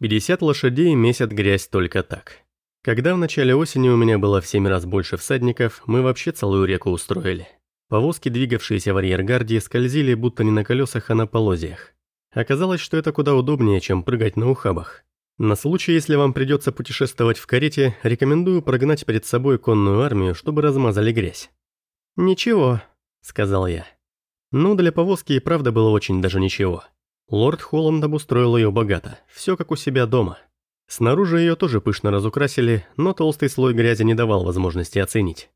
50 лошадей месят грязь только так. Когда в начале осени у меня было в 7 раз больше всадников, мы вообще целую реку устроили. Повозки, двигавшиеся в арьергарде, скользили будто не на колесах, а на полозьях. Оказалось, что это куда удобнее, чем прыгать на ухабах. На случай, если вам придется путешествовать в карете, рекомендую прогнать перед собой конную армию, чтобы размазали грязь. «Ничего», — сказал я. Ну, для повозки и правда было очень даже ничего. Лорд Холланд обустроил ее богато, все как у себя дома. Снаружи ее тоже пышно разукрасили, но толстый слой грязи не давал возможности оценить.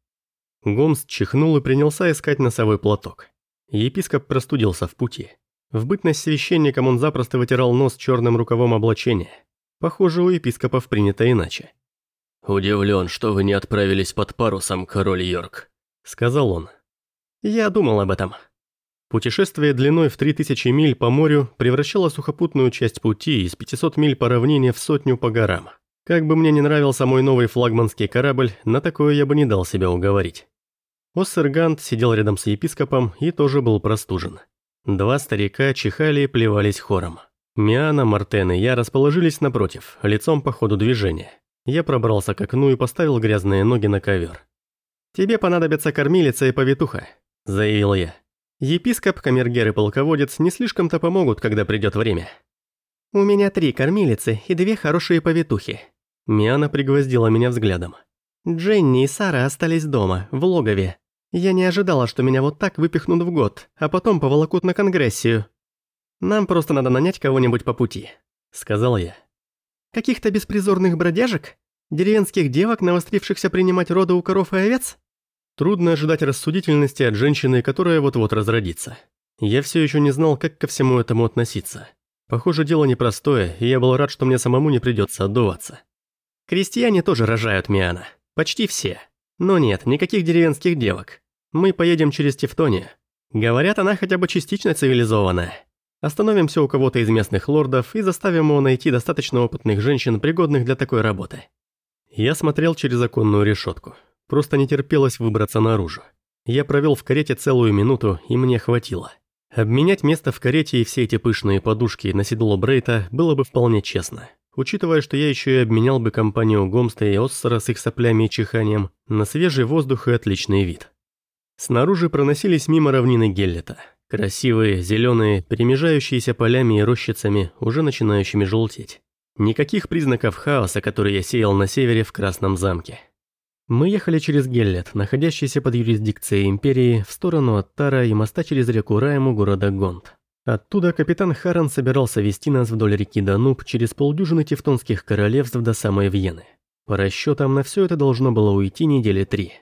Гомс чихнул и принялся искать носовой платок. Епископ простудился в пути. В бытность священником он запросто вытирал нос черным рукавом облачения. Похоже, у епископов принято иначе. «Удивлен, что вы не отправились под парусом, король Йорк», — сказал он. «Я думал об этом», Путешествие длиной в 3000 миль по морю превращало сухопутную часть пути из 500 миль по равнине в сотню по горам. Как бы мне не нравился мой новый флагманский корабль, на такое я бы не дал себя уговорить. Оссергант сидел рядом с епископом и тоже был простужен. Два старика чихали и плевались хором. Миана, Мартен и я расположились напротив, лицом по ходу движения. Я пробрался к окну и поставил грязные ноги на ковер. «Тебе понадобится кормилица и повитуха», – заявил я. Епископ, камергер и полководец не слишком-то помогут, когда придет время. «У меня три кормилицы и две хорошие повитухи». Миана пригвоздила меня взглядом. «Дженни и Сара остались дома, в логове. Я не ожидала, что меня вот так выпихнут в год, а потом поволокут на конгрессию. Нам просто надо нанять кого-нибудь по пути», — сказал я. «Каких-то беспризорных бродяжек? Деревенских девок, навострившихся принимать роды у коров и овец?» Трудно ожидать рассудительности от женщины, которая вот-вот разродится. Я все еще не знал, как ко всему этому относиться. Похоже, дело непростое, и я был рад, что мне самому не придется отдуваться. Крестьяне тоже рожают Миана. Почти все. Но нет, никаких деревенских девок. Мы поедем через Тевтонию. Говорят, она хотя бы частично цивилизованная. Остановимся у кого-то из местных лордов и заставим его найти достаточно опытных женщин, пригодных для такой работы. Я смотрел через оконную решетку. Просто не терпелось выбраться наружу. Я провел в карете целую минуту, и мне хватило. Обменять место в карете и все эти пышные подушки на седло Брейта было бы вполне честно. Учитывая, что я еще и обменял бы компанию Гомста и Оссора с их соплями и чиханием на свежий воздух и отличный вид. Снаружи проносились мимо равнины Геллета. Красивые, зеленые, перемежающиеся полями и рощицами, уже начинающими желтеть. Никаких признаков хаоса, который я сеял на севере в Красном замке. Мы ехали через Геллет, находящийся под юрисдикцией Империи, в сторону от Тара и моста через реку Райму города Гонд. Оттуда капитан Харан собирался вести нас вдоль реки Дануб через полдюжины тевтонских королевств до самой Вены. По расчетам, на все это должно было уйти недели три.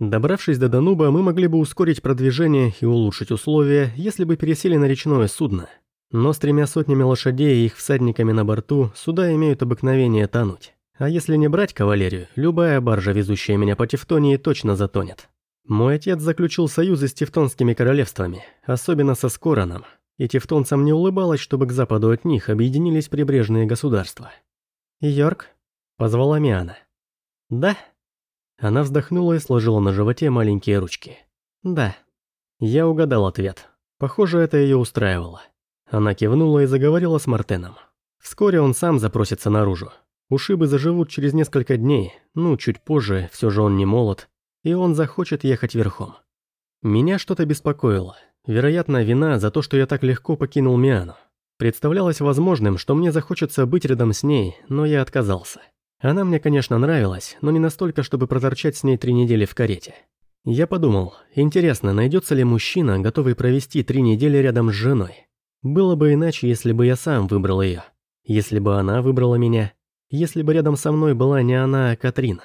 Добравшись до Дануба, мы могли бы ускорить продвижение и улучшить условия, если бы пересели на речное судно. Но с тремя сотнями лошадей и их всадниками на борту суда имеют обыкновение тонуть. А если не брать кавалерию, любая баржа, везущая меня по Тевтонии, точно затонет. Мой отец заключил союзы с тевтонскими королевствами, особенно со Скораном, и тевтонцам не улыбалось, чтобы к западу от них объединились прибрежные государства. «Йорк?» – позвала Миана. «Да?» Она вздохнула и сложила на животе маленькие ручки. «Да». Я угадал ответ. Похоже, это ее устраивало. Она кивнула и заговорила с Мартеном. Вскоре он сам запросится наружу. Ушибы заживут через несколько дней, ну, чуть позже, все же он не молод, и он захочет ехать верхом. Меня что-то беспокоило. Вероятно, вина за то, что я так легко покинул Миану. Представлялось возможным, что мне захочется быть рядом с ней, но я отказался. Она мне, конечно, нравилась, но не настолько, чтобы проторчать с ней три недели в карете. Я подумал, интересно, найдется ли мужчина, готовый провести три недели рядом с женой? Было бы иначе, если бы я сам выбрал ее. Если бы она выбрала меня, если бы рядом со мной была не она, а Катрин.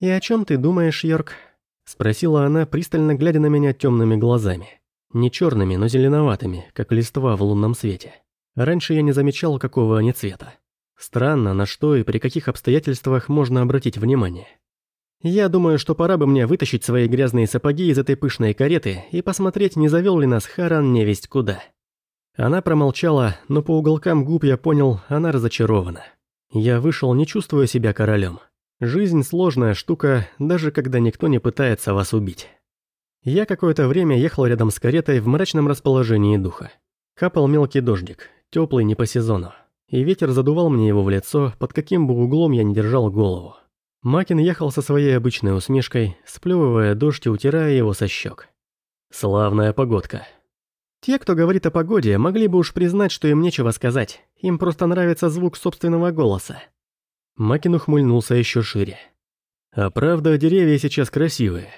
«И о чем ты думаешь, Йорк?» – спросила она, пристально глядя на меня темными глазами. Не черными, но зеленоватыми, как листва в лунном свете. Раньше я не замечал, какого они цвета. Странно, на что и при каких обстоятельствах можно обратить внимание. Я думаю, что пора бы мне вытащить свои грязные сапоги из этой пышной кареты и посмотреть, не завел ли нас Харан невесть куда. Она промолчала, но по уголкам губ я понял, она разочарована. Я вышел, не чувствуя себя королем. Жизнь сложная штука, даже когда никто не пытается вас убить. Я какое-то время ехал рядом с каретой в мрачном расположении духа. Капал мелкий дождик, теплый не по сезону. и ветер задувал мне его в лицо, под каким бы углом я не держал голову. Макин ехал со своей обычной усмешкой, сплевывая дождь и утирая его со щек. Славная погодка. Те, кто говорит о погоде, могли бы уж признать, что им нечего сказать. Им просто нравится звук собственного голоса. Макин ухмыльнулся еще шире. А правда, деревья сейчас красивые.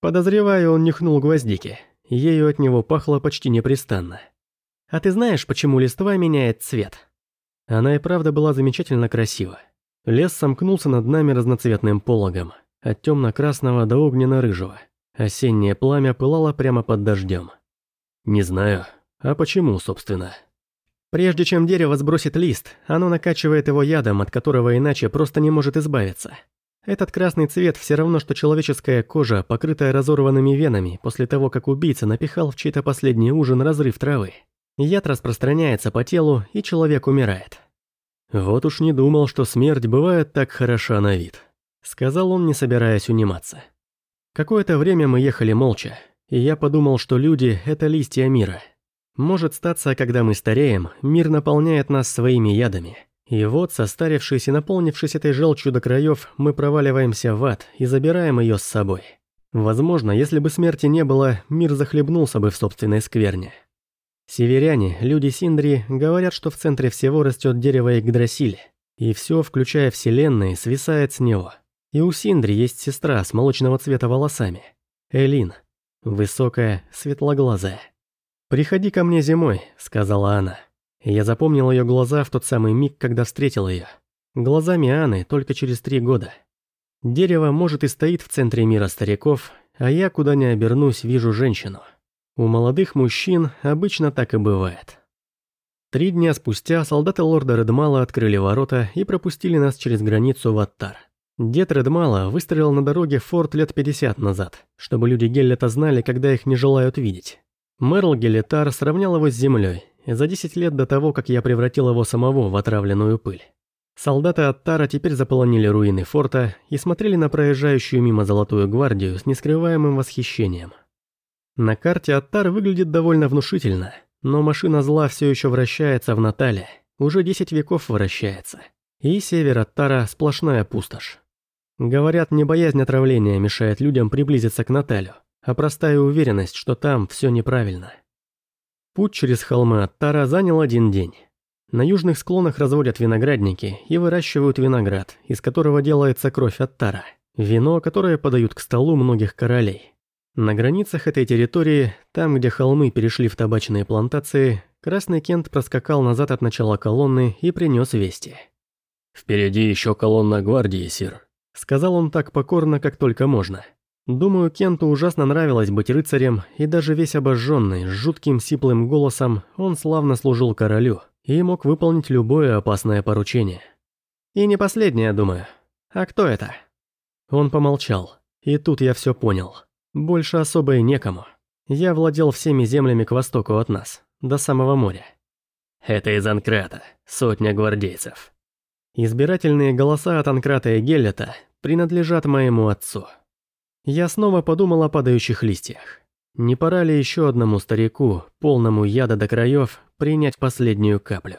Подозреваю, он нюхнул гвоздики. Ею от него пахло почти непрестанно. А ты знаешь, почему листва меняет цвет? Она и правда была замечательно красива. Лес сомкнулся над нами разноцветным пологом, от темно-красного до огненно-рыжего. Осеннее пламя пылало прямо под дождем. Не знаю, а почему, собственно? Прежде чем дерево сбросит лист, оно накачивает его ядом, от которого иначе просто не может избавиться. Этот красный цвет все равно, что человеческая кожа, покрытая разорванными венами после того, как убийца напихал в чей-то последний ужин разрыв травы. Яд распространяется по телу, и человек умирает. Вот уж не думал, что смерть бывает так хороша на вид. Сказал он, не собираясь униматься. Какое-то время мы ехали молча, и я подумал, что люди – это листья мира. Может статься, когда мы стареем, мир наполняет нас своими ядами – и вот, состарившись и наполнившись этой желчью до краев, мы проваливаемся в ад и забираем ее с собой. Возможно, если бы смерти не было, мир захлебнулся бы в собственной скверне. Северяне, люди Синдри, говорят, что в центре всего растет дерево Игдрасиль, и все, включая вселенные, свисает с него. И у Синдри есть сестра с молочного цвета волосами. Элин. Высокая, светлоглазая. «Приходи ко мне зимой», — сказала она. Я запомнил ее глаза в тот самый миг, когда встретил ее. Глазами Анны только через три года. Дерево, может, и стоит в центре мира стариков, а я, куда ни обернусь, вижу женщину. У молодых мужчин обычно так и бывает. Три дня спустя солдаты лорда Редмала открыли ворота и пропустили нас через границу в Аттар. Дед Редмала выстроил на дороге форт лет 50 назад, чтобы люди Геллета знали, когда их не желают видеть. Мерл Геллетар сравнял его с землей, за 10 лет до того, как я превратил его самого в отравленную пыль. Солдаты Аттара теперь заполонили руины форта и смотрели на проезжающую мимо Золотую Гвардию с нескрываемым восхищением. На карте Аттар выглядит довольно внушительно, но машина зла все еще вращается в Натале, уже 10 веков вращается. И север Аттара – сплошная пустошь. Говорят, не боязнь отравления мешает людям приблизиться к Наталю, а простая уверенность, что там все неправильно. Путь через холмы Аттара занял один день. На южных склонах разводят виноградники и выращивают виноград, из которого делается кровь Аттара. Вино, которое подают к столу многих королей. На границах этой территории, там, где холмы перешли в табачные плантации, Красный Кент проскакал назад от начала колонны и принес вести. «Впереди еще колонна гвардии, сир», — сказал он так покорно, как только можно. Думаю, Кенту ужасно нравилось быть рыцарем, и даже весь обожженный, с жутким сиплым голосом, он славно служил королю и мог выполнить любое опасное поручение. И не последнее, думаю. А кто это? Он помолчал, и тут я все понял. Больше особо и некому. Я владел всеми землями к востоку от нас, до самого моря. Это из Анкрата, сотня гвардейцев. Избирательные голоса от Анкрата и Геллета принадлежат моему отцу. Я снова подумал о падающих листьях. Не пора ли еще одному старику, полному яда до краев, принять последнюю каплю?